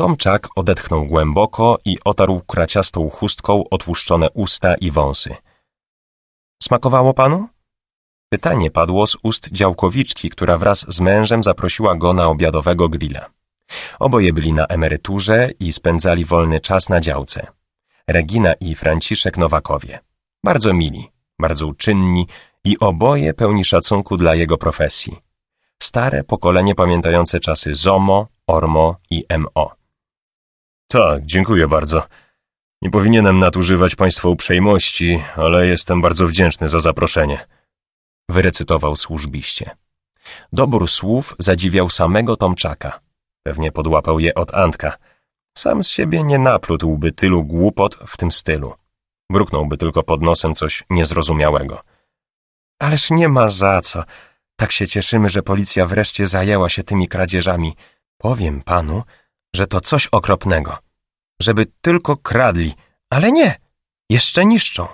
Tomczak odetchnął głęboko i otarł kraciastą chustką otłuszczone usta i wąsy. Smakowało panu? Pytanie padło z ust działkowiczki, która wraz z mężem zaprosiła go na obiadowego grilla. Oboje byli na emeryturze i spędzali wolny czas na działce. Regina i Franciszek Nowakowie. Bardzo mili, bardzo uczynni i oboje pełni szacunku dla jego profesji. Stare pokolenie pamiętające czasy ZOMO, ORMO i MO. Tak, dziękuję bardzo. Nie powinienem nadużywać Państwa uprzejmości, ale jestem bardzo wdzięczny za zaproszenie. Wyrecytował służbiście. Dobór słów zadziwiał samego Tomczaka. Pewnie podłapał je od Antka. Sam z siebie nie naplótłby tylu głupot w tym stylu. Mruknąłby tylko pod nosem coś niezrozumiałego. Ależ nie ma za co. Tak się cieszymy, że policja wreszcie zajęła się tymi kradzieżami. Powiem panu, że to coś okropnego. Żeby tylko kradli, ale nie, jeszcze niszczą.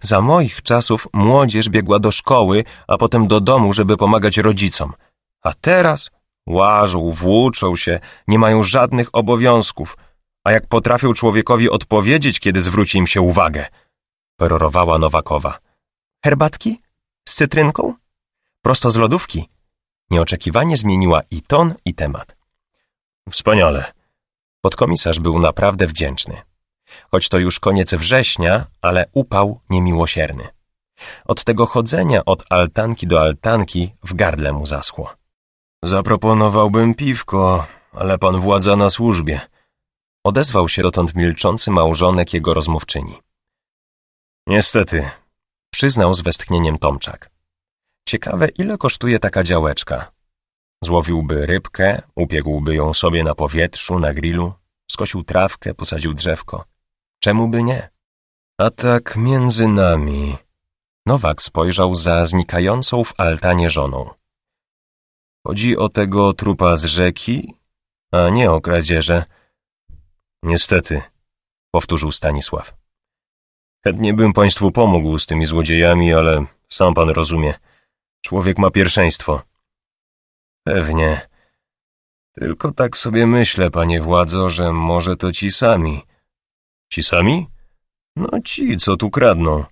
Za moich czasów młodzież biegła do szkoły, a potem do domu, żeby pomagać rodzicom. A teraz łażą, włóczą się, nie mają żadnych obowiązków. A jak potrafią człowiekowi odpowiedzieć, kiedy zwróci im się uwagę? Perorowała Nowakowa. Herbatki? Z cytrynką? Prosto z lodówki? Nieoczekiwanie zmieniła i ton, i temat. Wspaniale. Podkomisarz był naprawdę wdzięczny. Choć to już koniec września, ale upał niemiłosierny. Od tego chodzenia od altanki do altanki w gardle mu zaschło. Zaproponowałbym piwko, ale pan władza na służbie. Odezwał się dotąd milczący małżonek jego rozmówczyni. Niestety, przyznał z westchnieniem Tomczak. Ciekawe, ile kosztuje taka działeczka. Złowiłby rybkę, upiegłby ją sobie na powietrzu, na grillu, skosił trawkę, posadził drzewko. Czemu by nie? A tak między nami. Nowak spojrzał za znikającą w altanie żoną. Chodzi o tego trupa z rzeki, a nie o kradzieże. Niestety, powtórzył Stanisław. Chętnie bym państwu pomógł z tymi złodziejami, ale sam pan rozumie. Człowiek ma pierwszeństwo. Pewnie. Tylko tak sobie myślę, panie władzo, że może to ci sami. Ci sami? No ci, co tu kradną.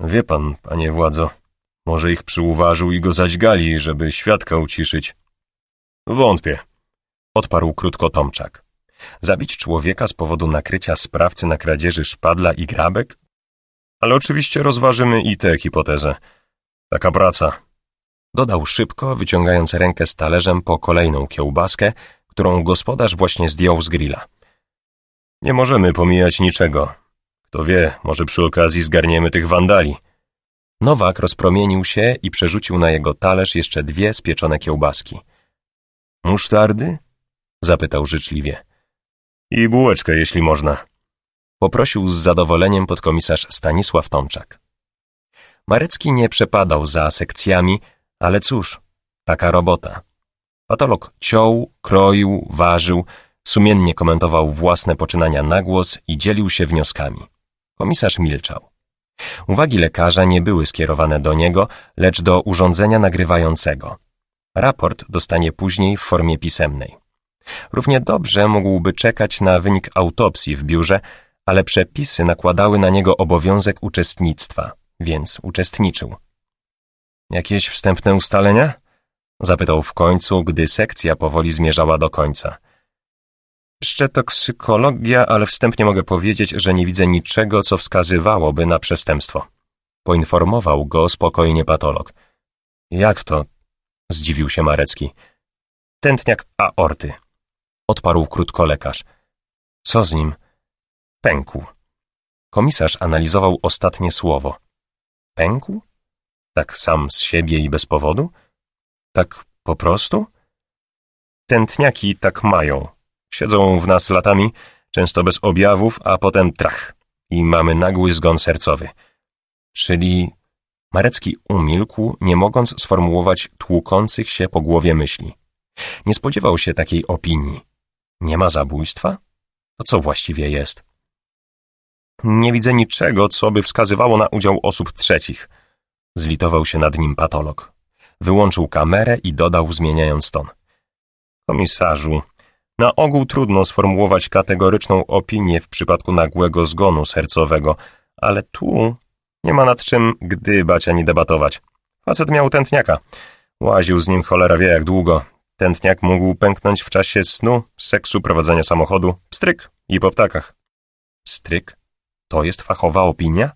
Wie pan, panie władzo, może ich przyuważył i go zaćgali, żeby świadka uciszyć. Wątpię. Odparł krótko Tomczak. Zabić człowieka z powodu nakrycia sprawcy na kradzieży szpadla i grabek? Ale oczywiście rozważymy i tę hipotezę. Taka praca. Dodał szybko, wyciągając rękę z talerzem po kolejną kiełbaskę, którą gospodarz właśnie zdjął z grilla. Nie możemy pomijać niczego. Kto wie, może przy okazji zgarniemy tych wandali. Nowak rozpromienił się i przerzucił na jego talerz jeszcze dwie spieczone kiełbaski. Musztardy? Zapytał życzliwie. I bułeczkę, jeśli można. Poprosił z zadowoleniem podkomisarz Stanisław Tomczak. Marecki nie przepadał za sekcjami, ale cóż, taka robota. Patolog ciął, kroił, ważył, sumiennie komentował własne poczynania na głos i dzielił się wnioskami. Komisarz milczał. Uwagi lekarza nie były skierowane do niego, lecz do urządzenia nagrywającego. Raport dostanie później w formie pisemnej. Równie dobrze mógłby czekać na wynik autopsji w biurze, ale przepisy nakładały na niego obowiązek uczestnictwa, więc uczestniczył. Jakieś wstępne ustalenia? Zapytał w końcu, gdy sekcja powoli zmierzała do końca. Jeszcze toksykologia, ale wstępnie mogę powiedzieć, że nie widzę niczego, co wskazywałoby na przestępstwo. Poinformował go spokojnie patolog. Jak to? Zdziwił się Marecki. Tętniak aorty. Odparł krótko lekarz. Co z nim? Pękł. Komisarz analizował ostatnie słowo. Pękł? Tak sam z siebie i bez powodu? Tak po prostu? Tętniaki tak mają. Siedzą w nas latami, często bez objawów, a potem trach. I mamy nagły zgon sercowy. Czyli Marecki umilkł, nie mogąc sformułować tłukących się po głowie myśli. Nie spodziewał się takiej opinii. Nie ma zabójstwa? To co właściwie jest? Nie widzę niczego, co by wskazywało na udział osób trzecich. Zlitował się nad nim patolog. Wyłączył kamerę i dodał, zmieniając ton. Komisarzu, Na ogół trudno sformułować kategoryczną opinię w przypadku nagłego zgonu sercowego, ale tu nie ma nad czym gdybać ani debatować. Facet miał tętniaka. Łaził z nim cholera wie jak długo. Tętniak mógł pęknąć w czasie snu, seksu, prowadzenia samochodu, stryk i po ptakach. Stryk? To jest fachowa opinia?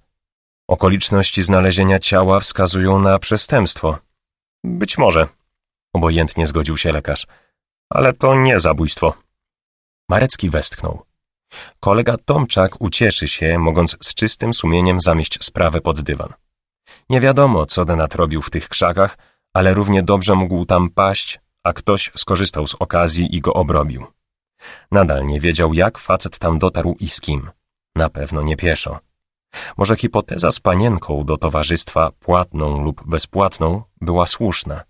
Okoliczności znalezienia ciała wskazują na przestępstwo. Być może. Obojętnie zgodził się lekarz. Ale to nie zabójstwo. Marecki westchnął. Kolega Tomczak ucieszy się, mogąc z czystym sumieniem zamieść sprawę pod dywan. Nie wiadomo, co Denat robił w tych krzakach, ale równie dobrze mógł tam paść, a ktoś skorzystał z okazji i go obrobił. Nadal nie wiedział, jak facet tam dotarł i z kim. Na pewno nie pieszo. Może hipoteza z panienką do towarzystwa płatną lub bezpłatną była słuszna.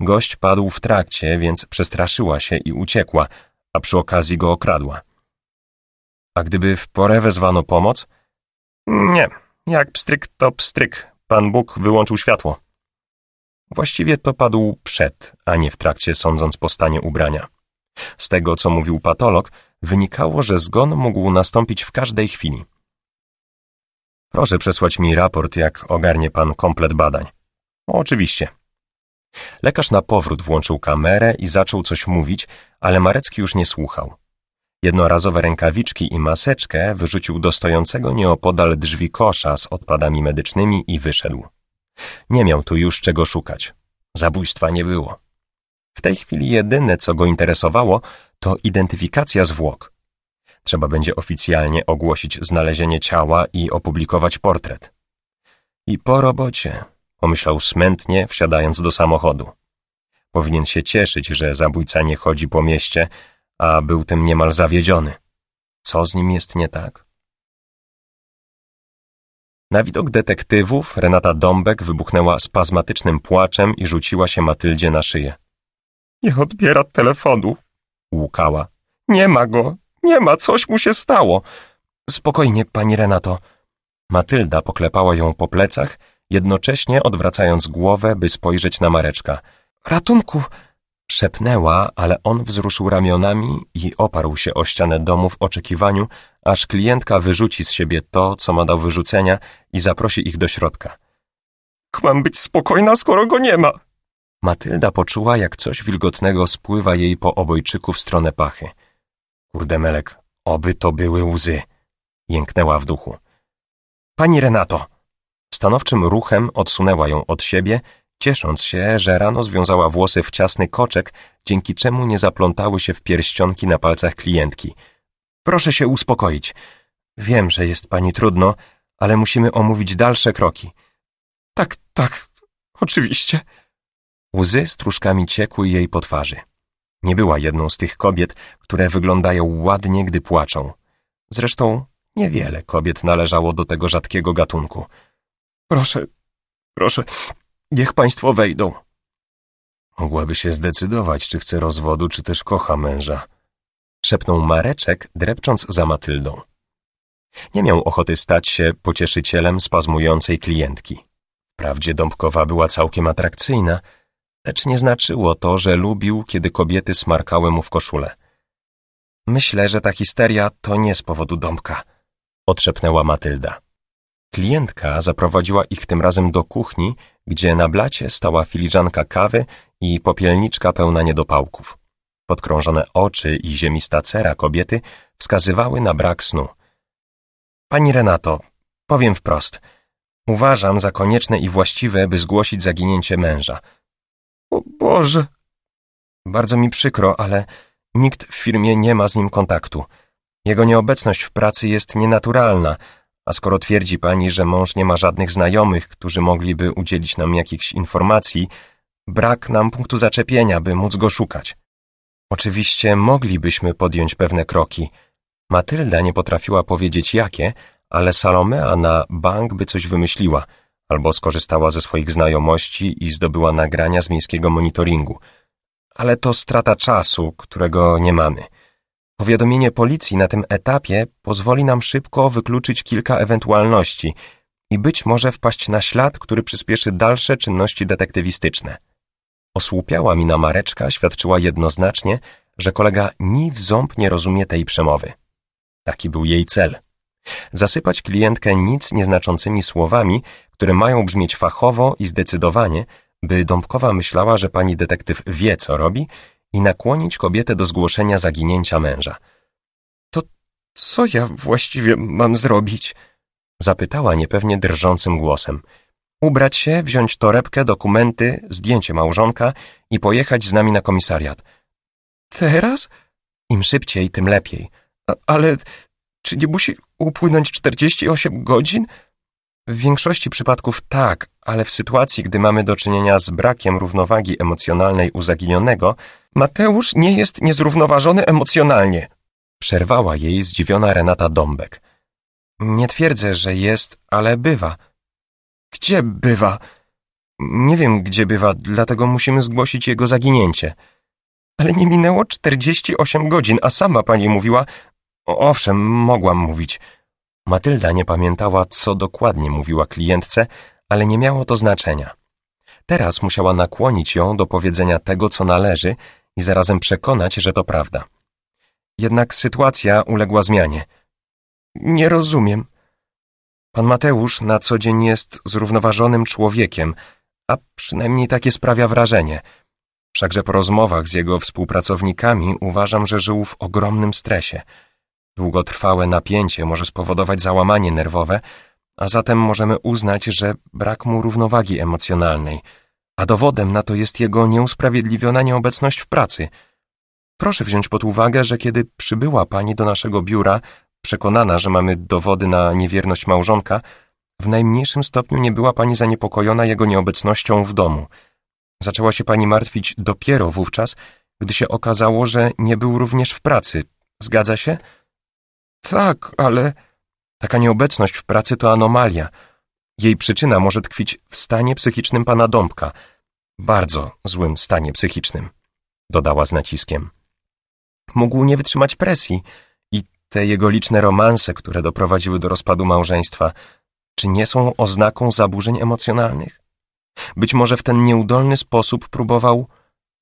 Gość padł w trakcie, więc przestraszyła się i uciekła, a przy okazji go okradła. A gdyby w porę wezwano pomoc? Nie, jak pstryk to pstryk. Pan Bóg wyłączył światło. Właściwie to padł przed, a nie w trakcie, sądząc po stanie ubrania. Z tego, co mówił patolog, wynikało, że zgon mógł nastąpić w każdej chwili. Proszę przesłać mi raport, jak ogarnie pan komplet badań. O, oczywiście. Lekarz na powrót włączył kamerę i zaczął coś mówić, ale Marecki już nie słuchał. Jednorazowe rękawiczki i maseczkę wyrzucił do stojącego nieopodal drzwi kosza z odpadami medycznymi i wyszedł. Nie miał tu już czego szukać. Zabójstwa nie było. W tej chwili jedyne, co go interesowało, to identyfikacja zwłok. Trzeba będzie oficjalnie ogłosić znalezienie ciała i opublikować portret. I po robocie, pomyślał smętnie, wsiadając do samochodu. Powinien się cieszyć, że zabójca nie chodzi po mieście, a był tym niemal zawiedziony. Co z nim jest nie tak? Na widok detektywów Renata Dąbek wybuchnęła spazmatycznym płaczem i rzuciła się Matyldzie na szyję. Nie odbiera telefonu, łukała. Nie ma go, nie ma, coś mu się stało. Spokojnie, pani Renato. Matylda poklepała ją po plecach, jednocześnie odwracając głowę, by spojrzeć na Mareczka. Ratunku! Szepnęła, ale on wzruszył ramionami i oparł się o ścianę domu w oczekiwaniu, aż klientka wyrzuci z siebie to, co ma do wyrzucenia i zaprosi ich do środka. Mam być spokojna, skoro go nie ma. Matylda poczuła, jak coś wilgotnego spływa jej po obojczyku w stronę pachy. Kurde melek, oby to były łzy. Jęknęła w duchu. Pani Renato! Stanowczym ruchem odsunęła ją od siebie, ciesząc się, że rano związała włosy w ciasny koczek, dzięki czemu nie zaplątały się w pierścionki na palcach klientki. Proszę się uspokoić. Wiem, że jest pani trudno, ale musimy omówić dalsze kroki. Tak, tak, oczywiście. Łzy stróżkami ciekły jej po twarzy. Nie była jedną z tych kobiet, które wyglądają ładnie, gdy płaczą. Zresztą niewiele kobiet należało do tego rzadkiego gatunku. Proszę, proszę, niech państwo wejdą. Mogłaby się zdecydować, czy chce rozwodu, czy też kocha męża. Szepnął Mareczek, drepcząc za Matyldą. Nie miał ochoty stać się pocieszycielem spazmującej klientki. Wprawdzie Dąbkowa była całkiem atrakcyjna, lecz nie znaczyło to, że lubił, kiedy kobiety smarkały mu w koszulę. Myślę, że ta histeria to nie z powodu Dąbka, odszepnęła Matylda. Klientka zaprowadziła ich tym razem do kuchni, gdzie na blacie stała filiżanka kawy i popielniczka pełna niedopałków. Podkrążone oczy i ziemista cera kobiety wskazywały na brak snu. Pani Renato, powiem wprost. Uważam za konieczne i właściwe, by zgłosić zaginięcie męża – o Boże! Bardzo mi przykro, ale nikt w firmie nie ma z nim kontaktu. Jego nieobecność w pracy jest nienaturalna, a skoro twierdzi pani, że mąż nie ma żadnych znajomych, którzy mogliby udzielić nam jakichś informacji, brak nam punktu zaczepienia, by móc go szukać. Oczywiście moglibyśmy podjąć pewne kroki. Matylda nie potrafiła powiedzieć jakie, ale Salomea na bank by coś wymyśliła – albo skorzystała ze swoich znajomości i zdobyła nagrania z miejskiego monitoringu. Ale to strata czasu, którego nie mamy. Powiadomienie policji na tym etapie pozwoli nam szybko wykluczyć kilka ewentualności i być może wpaść na ślad, który przyspieszy dalsze czynności detektywistyczne. Osłupiała mina Mareczka świadczyła jednoznacznie, że kolega ni w ząb nie rozumie tej przemowy. Taki był jej cel. Zasypać klientkę nic nieznaczącymi słowami, które mają brzmieć fachowo i zdecydowanie, by Dąbkowa myślała, że pani detektyw wie, co robi i nakłonić kobietę do zgłoszenia zaginięcia męża. To co ja właściwie mam zrobić? Zapytała niepewnie drżącym głosem. Ubrać się, wziąć torebkę, dokumenty, zdjęcie małżonka i pojechać z nami na komisariat. Teraz? Im szybciej, tym lepiej. A, ale czy nie musi upłynąć 48 godzin? W większości przypadków tak, ale w sytuacji, gdy mamy do czynienia z brakiem równowagi emocjonalnej u zaginionego, Mateusz nie jest niezrównoważony emocjonalnie. Przerwała jej zdziwiona Renata Dąbek. Nie twierdzę, że jest, ale bywa. Gdzie bywa? Nie wiem, gdzie bywa, dlatego musimy zgłosić jego zaginięcie. Ale nie minęło 48 godzin, a sama pani mówiła... Owszem, mogłam mówić. Matylda nie pamiętała, co dokładnie mówiła klientce, ale nie miało to znaczenia. Teraz musiała nakłonić ją do powiedzenia tego, co należy i zarazem przekonać, że to prawda. Jednak sytuacja uległa zmianie. Nie rozumiem. Pan Mateusz na co dzień jest zrównoważonym człowiekiem, a przynajmniej takie sprawia wrażenie. Wszakże po rozmowach z jego współpracownikami uważam, że żył w ogromnym stresie. Długotrwałe napięcie może spowodować załamanie nerwowe, a zatem możemy uznać, że brak mu równowagi emocjonalnej, a dowodem na to jest jego nieusprawiedliwiona nieobecność w pracy. Proszę wziąć pod uwagę, że kiedy przybyła pani do naszego biura, przekonana, że mamy dowody na niewierność małżonka, w najmniejszym stopniu nie była pani zaniepokojona jego nieobecnością w domu. Zaczęła się pani martwić dopiero wówczas, gdy się okazało, że nie był również w pracy. Zgadza się? Tak, ale taka nieobecność w pracy to anomalia. Jej przyczyna może tkwić w stanie psychicznym pana Dąbka. Bardzo złym stanie psychicznym, dodała z naciskiem. Mógł nie wytrzymać presji i te jego liczne romanse, które doprowadziły do rozpadu małżeństwa, czy nie są oznaką zaburzeń emocjonalnych? Być może w ten nieudolny sposób próbował...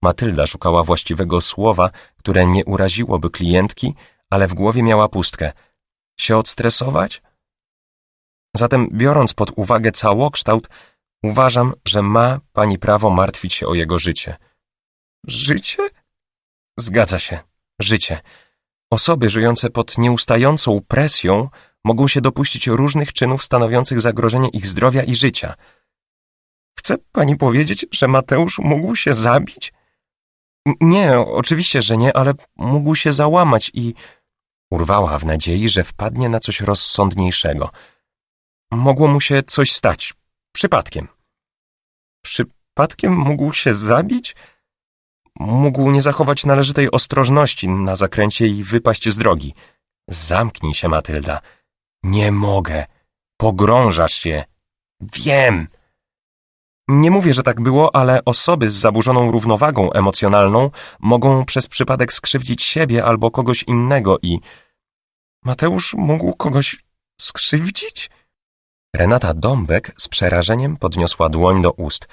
Matylda szukała właściwego słowa, które nie uraziłoby klientki, ale w głowie miała pustkę. Się odstresować? Zatem, biorąc pod uwagę całokształt, uważam, że ma pani prawo martwić się o jego życie. Życie? Zgadza się, życie. Osoby żyjące pod nieustającą presją mogą się dopuścić różnych czynów stanowiących zagrożenie ich zdrowia i życia. Chce pani powiedzieć, że Mateusz mógł się zabić? Nie, oczywiście, że nie, ale mógł się załamać i Urwała w nadziei, że wpadnie na coś rozsądniejszego. Mogło mu się coś stać. Przypadkiem. Przypadkiem mógł się zabić? Mógł nie zachować należytej ostrożności na zakręcie i wypaść z drogi. Zamknij się, Matylda. Nie mogę. Pogrążasz się. Wiem. Nie mówię, że tak było, ale osoby z zaburzoną równowagą emocjonalną mogą przez przypadek skrzywdzić siebie albo kogoś innego i... Mateusz mógł kogoś skrzywdzić? Renata Dąbek z przerażeniem podniosła dłoń do ust.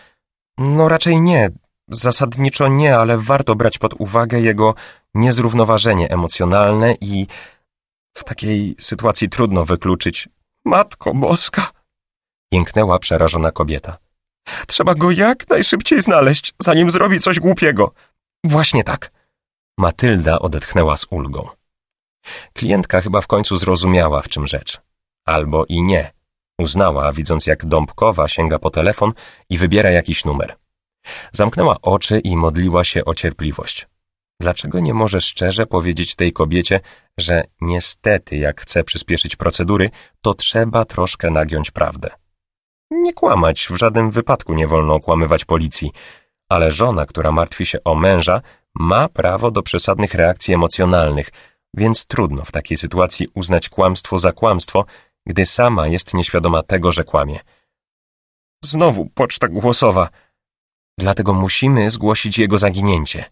No raczej nie, zasadniczo nie, ale warto brać pod uwagę jego niezrównoważenie emocjonalne i w takiej sytuacji trudno wykluczyć. Matko Boska! Jęknęła przerażona kobieta. Trzeba go jak najszybciej znaleźć, zanim zrobi coś głupiego. Właśnie tak. Matylda odetchnęła z ulgą. Klientka chyba w końcu zrozumiała, w czym rzecz. Albo i nie. Uznała, widząc jak Dąbkowa sięga po telefon i wybiera jakiś numer. Zamknęła oczy i modliła się o cierpliwość. Dlaczego nie może szczerze powiedzieć tej kobiecie, że niestety, jak chce przyspieszyć procedury, to trzeba troszkę nagiąć prawdę? Nie kłamać, w żadnym wypadku nie wolno okłamywać policji, ale żona, która martwi się o męża, ma prawo do przesadnych reakcji emocjonalnych, więc trudno w takiej sytuacji uznać kłamstwo za kłamstwo, gdy sama jest nieświadoma tego, że kłamie. Znowu poczta głosowa. Dlatego musimy zgłosić jego zaginięcie.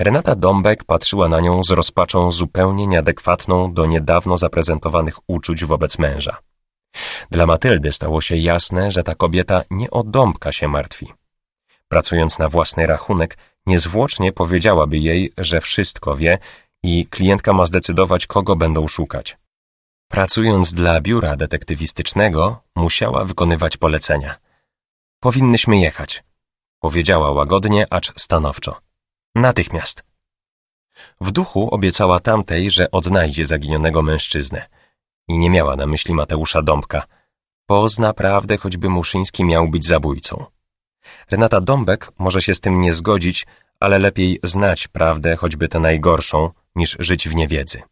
Renata Dąbek patrzyła na nią z rozpaczą zupełnie nieadekwatną do niedawno zaprezentowanych uczuć wobec męża. Dla Matyldy stało się jasne, że ta kobieta nie o Dąbka się martwi. Pracując na własny rachunek, niezwłocznie powiedziałaby jej, że wszystko wie i klientka ma zdecydować, kogo będą szukać. Pracując dla biura detektywistycznego, musiała wykonywać polecenia. Powinnyśmy jechać, powiedziała łagodnie, acz stanowczo. Natychmiast. W duchu obiecała tamtej, że odnajdzie zaginionego mężczyznę. I nie miała na myśli Mateusza Dąbka. Pozna prawdę, choćby Muszyński miał być zabójcą. Renata Dąbek może się z tym nie zgodzić, ale lepiej znać prawdę, choćby tę najgorszą, niż żyć w niewiedzy.